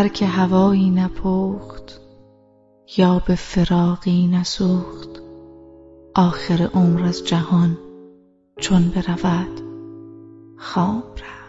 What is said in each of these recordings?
هر که هوایی نپخت یا به فراقی نسوخت. آخر عمر از جهان چون برود خواب رفت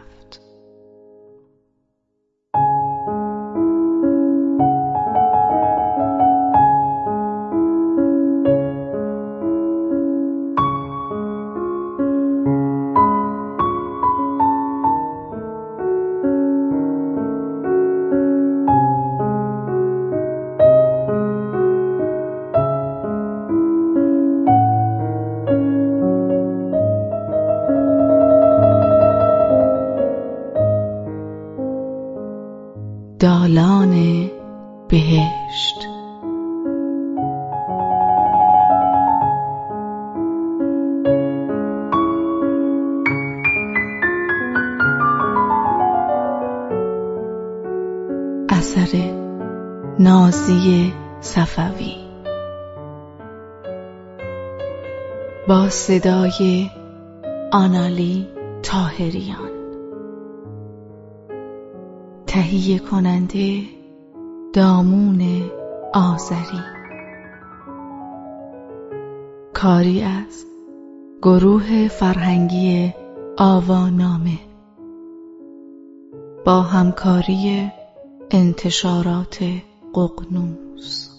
دالان بهشت. اثر نازی صفوی. با صدای آنالی تاهریان تهیه کننده دامون آذری. کاری از گروه فرهنگی آوانامه با همکاری انتشارات ققنوس.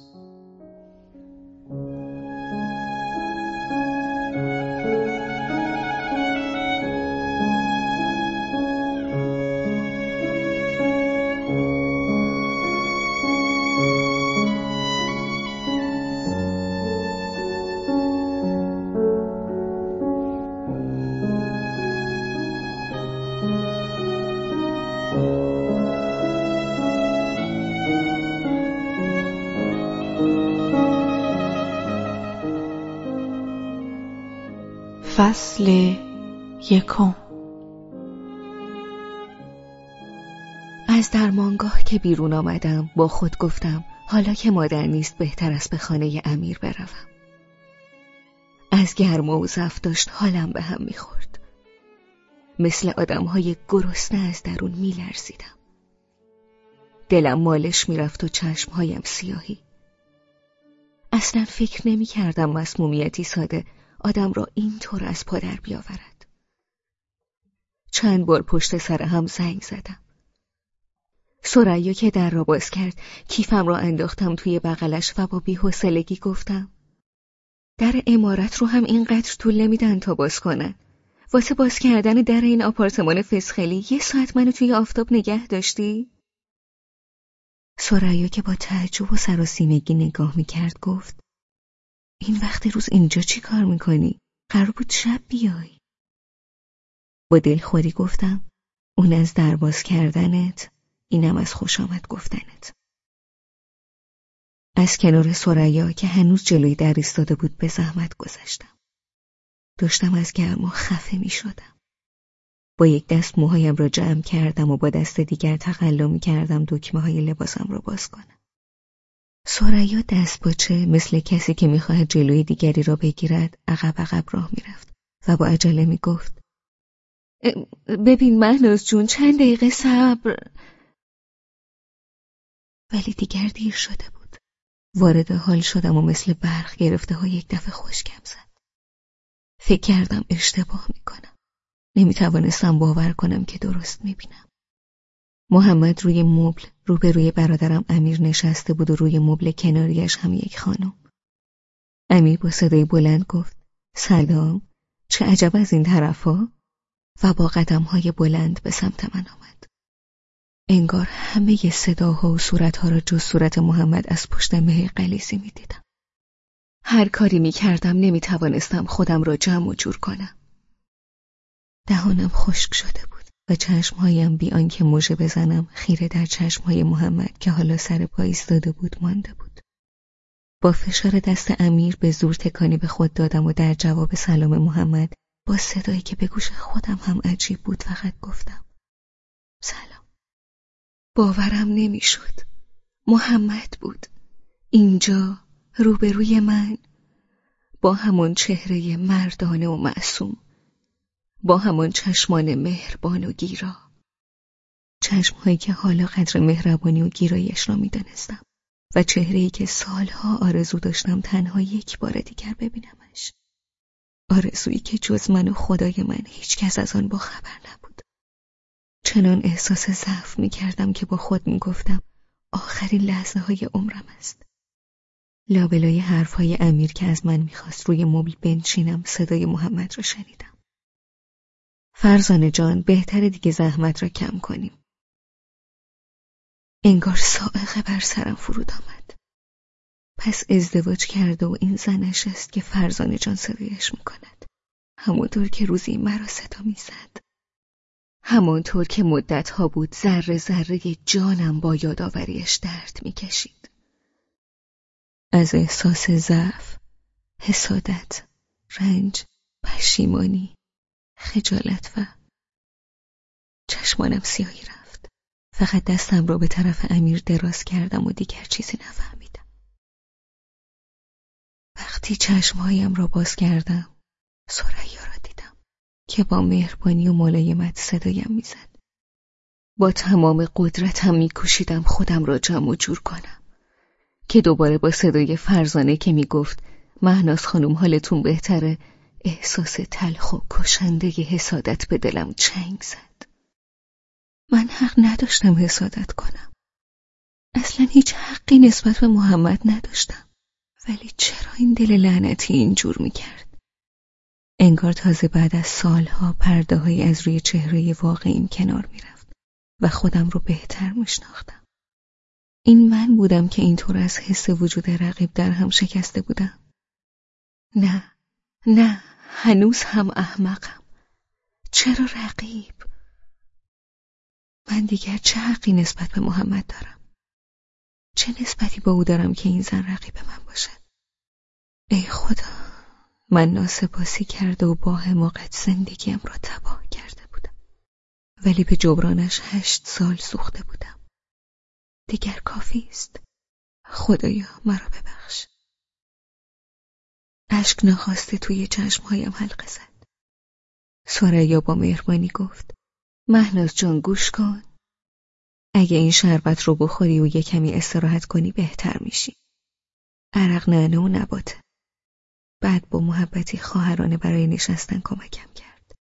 فصل یکم. از درمانگاه که بیرون آمدم با خود گفتم حالا که مادر نیست بهتر است به خانه امیر بروم. از گرم و زف داشت حالم به هم می‌خورد. مثل آدمهای گرسنه از درون میلرزیدم. دلم مالش می‌رفت و چشمهایم سیاهی. اصلا فکر نمی کردم مسمومیتی ساده آدم را اینطور از پادر بیاورد. چند بار پشت سر هم زنگ زدم. سریا که در را باز کرد کیفم را انداختم توی بغلش و با بیحوصلگی گفتم در امارت رو هم اینقدر طول نمیدن تا باز کنن. واسه باز کردن در این آپارتمان فسخلی یه ساعت منو توی آفتاب نگه داشتی؟ سریا که با تعجب و سراسیمگی نگاه می‌کرد گفت این وقت روز اینجا چی کار می‌کنی؟ قرار بود شب بیای. با دلخوری گفتم اون از درباز کردنت اینم از خوش آمد گفتنت. از کنار سریا که هنوز جلوی در ایستاده بود به زحمت گذشتم. داشتم از گرما خفه می شدم. با یک دست موهایم را جمع کردم و با دست دیگر تقلا می کردم دکمه های لباسم را باز کنم. سریا دست باچه مثل کسی که می‌خواهد جلوی دیگری را بگیرد عقب عقب راه می‌رفت و با عجله می‌گفت ببین مهناز جون چند دقیقه صبر. ولی دیگر دیر شده بود. وارد حال شدم و مثل برق گرفته ها یک دفعه خوشکم زد. فکر کردم اشتباه می‌کنم. نمی‌توانستم باور کنم که درست می‌بینم. محمد روی مبل روبروی برادرم امیر نشسته بود و روی مبل کناریش هم یک خانم. امیر با صدای بلند گفت سلام چه عجب از این طرفا و با قدمهای بلند به سمت من آمد. انگار همه صداها و صورتها را جز صورت محمد از پشت مه قلیزی می دیدم. هر کاری می کردم نمی توانستم خودم را جمع و جور کنم. دهانم خشک شده بود. چشمهایم بی آنکه موشه بزنم خیره در چشمهای محمد که حالا سر پا ایستاده بود مانده بود. با فشار دست امیر به زور تکانی به خود دادم و در جواب سلام محمد با صدایی که به گوش خودم هم عجیب بود فقط گفتم سلام. باورم نمی‌شد. محمد بود. اینجا روبروی من با همون چهره مردانه و معصوم با همان چشمان مهربان و گیرا چشمهایی که حالا قدر مهربانی و گیرایش را می‌دانستم و چهره‌ای که سالها آرزو داشتم تنها یک بار دیگر ببینمش. آرزویی که جز من و خدای من هیچ کس از آن با خبر نبود. چنان احساس ضعف می کردم که با خود می گفتم آخرین لحظه های عمرم است. لابلای حرف های امیر که از من می‌خواست روی مبل بنشینم صدای محمد را شنیدم. فرزانه جان بهتر دیگه زحمت را کم کنیم. انگار سائقه بر سرم فرود آمد. پس ازدواج کرده و این زنش است که فرزانه جان صدایش می‌کند. همونطور که روزی مرا صدا می‌زد. همانطور که مدتها بود ذره ذره جانم با یادآوریش درد می‌کشید. از احساس ضعف، حسادت، رنج، پشیمانی، خجالت و چشمانم سیاهی رفت. فقط دستم را به طرف امیر دراز کردم و دیگر چیزی نفهمیدم. وقتی چشمهایم را باز کردم، سریا را دیدم که با مهربانی و ملایمت صدایم می‌زد. با تمام قدرتم میکوشیدم خودم را جمع و جور کنم. که دوباره با صدای فرزانه که می‌گفت مهناز خانم حالتون بهتره احساس تلخ و کشنده حسادت به دلم چنگ زد. من حق نداشتم حسادت کنم. اصلا هیچ حقی نسبت به محمد نداشتم. ولی چرا این دل لعنتی اینجور می‌کرد؟ انگار تازه بعد از سالها پرده از روی چهره واقعیم کنار می‌رفت و خودم رو بهتر میشناختم. این من بودم که اینطور از حس وجود رقیب در هم شکسته بودم. نه نه. هنوز هم احمقم. چرا رقیب؟ من دیگر چه حقی نسبت به محمد دارم؟ چه نسبتی با او دارم که این زن رقیب من باشد؟ ای خدا من ناسپاسی کرده و با حماقت زندگیم را تباه کرده بودم. ولی به جبرانش هشت سال سوخته بودم. دیگر کافی است. خدایا مرا ببخش. اشک نخواسته توی چشمهایم حلقه زد. سریا با مهربانی گفت مهناز جان گوش کن. اگه این شربت رو بخوری و یه کمی استراحت کنی بهتر میشی. عرق نانه و نباته بعد با محبتی خواهرانه برای نشستن کمکم کرد.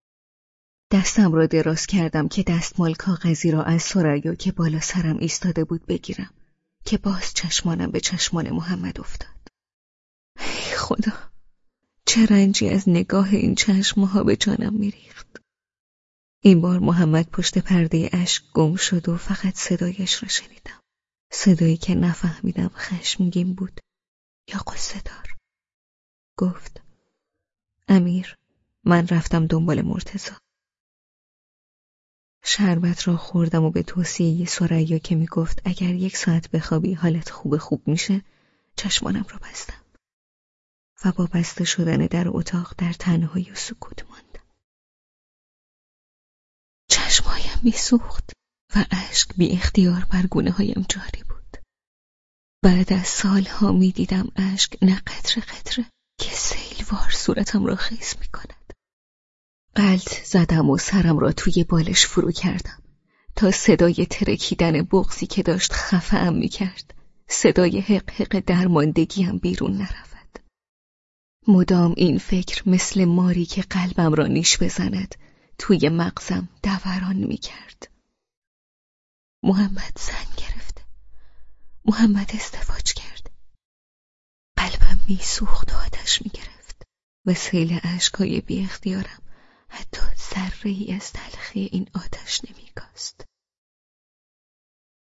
دستم را دراز کردم که دستمال کاغذی را از سریا که بالا سرم ایستاده بود بگیرم که باز چشمانم به چشمان محمد افتاد. ای خدا! چه رنجی از نگاه این چشمها به جانم میریخت. این بار محمد پشت پرده اشک گم شد و فقط صدایش را شنیدم. صدایی که نفهمیدم خشمگین بود یا قصه دار گفت امیر من رفتم دنبال مرتزا شربت را خوردم و به توصیه سریا که می‌گفت اگر یک ساعت بخوابی حالت خوب خوب میشه چشمانم را بستم. و با بسته شدن در اتاق در تنهایی و سکوت ماندم چشمهایم میسوخت و اشک بی اختیار بر گونه هایم جاری بود. بعد از سالها می‌دیدم اشک نه قطره قطره که سیلوار صورتم را خیس می‌کند. قلط زدم و سرم را توی بالش فرو کردم. تا صدای ترکیدن بغزی که داشت خفهم می کرد صدای حق حق درماندگیم بیرون نرفت. مدام این فکر مثل ماری که قلبم را نیش بزند توی مغزم دوران می کرد محمد زن گرفته محمد استفاج کرد. قلبم میسوخت و آتش می گرفت و سیل عشقای بی اختیارم حتی ذره ای از تلخی این آتش نمیکاست.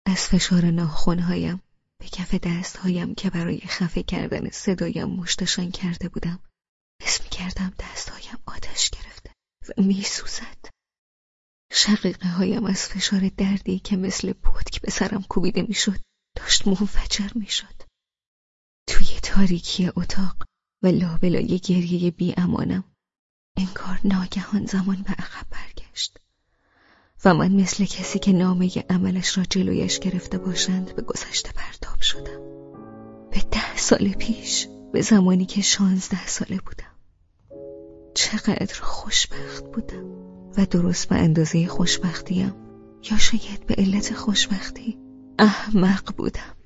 از فشار ناخونهایم به کف دستهایم که برای خفه کردن صدایم مشتشان کرده بودم. حس کردم دستهایم آتش گرفته و میسوزد. شقیقه هایم از فشار دردی که مثل پتک به سرم کوبیده می‌شد داشت منفجر می‌شد. توی تاریکی اتاق و لابلای گریه بی امانم انگار ناگهان زمان به عقب برگشت. و من مثل کسی که نامه عملش را جلویش گرفته باشند به گذشته پرتاب شدم. به ده سال پیش به زمانی که شانزده ساله بودم. چقدر خوشبخت بودم و درست به اندازه خوشبختیم. یا شاید به علت خوشبختی احمق بودم.